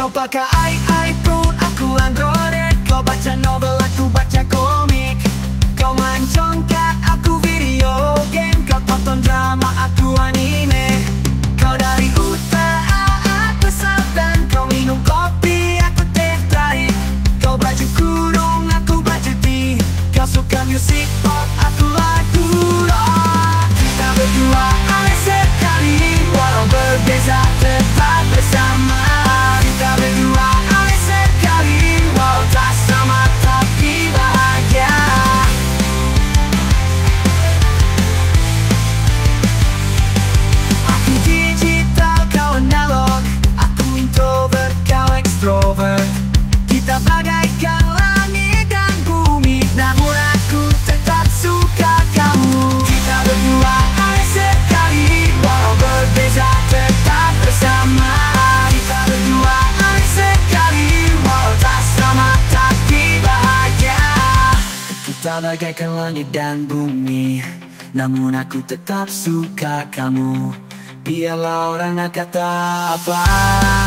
Kau pakai iPhone, aku Android Kau baca novel, aku baca komik. Kau main congkak, aku video game. Kau tonton drama, aku anime kau extrovert Kita bagaikan langit dan bumi Namun aku tetap suka kamu. Kita berdua aneh sekali Walau berbeza tetap bersama. Kita berdua aneh sekali Walau tak sama tapi bahagia. Kita bagaikan langit dan bumi Namun aku tetap suka kamu. Biarlah orang kata apa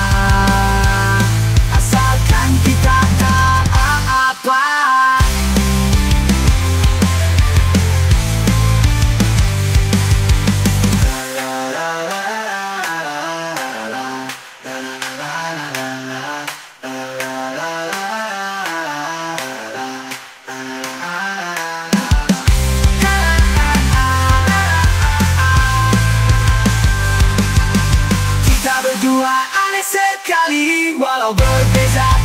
While I work this out.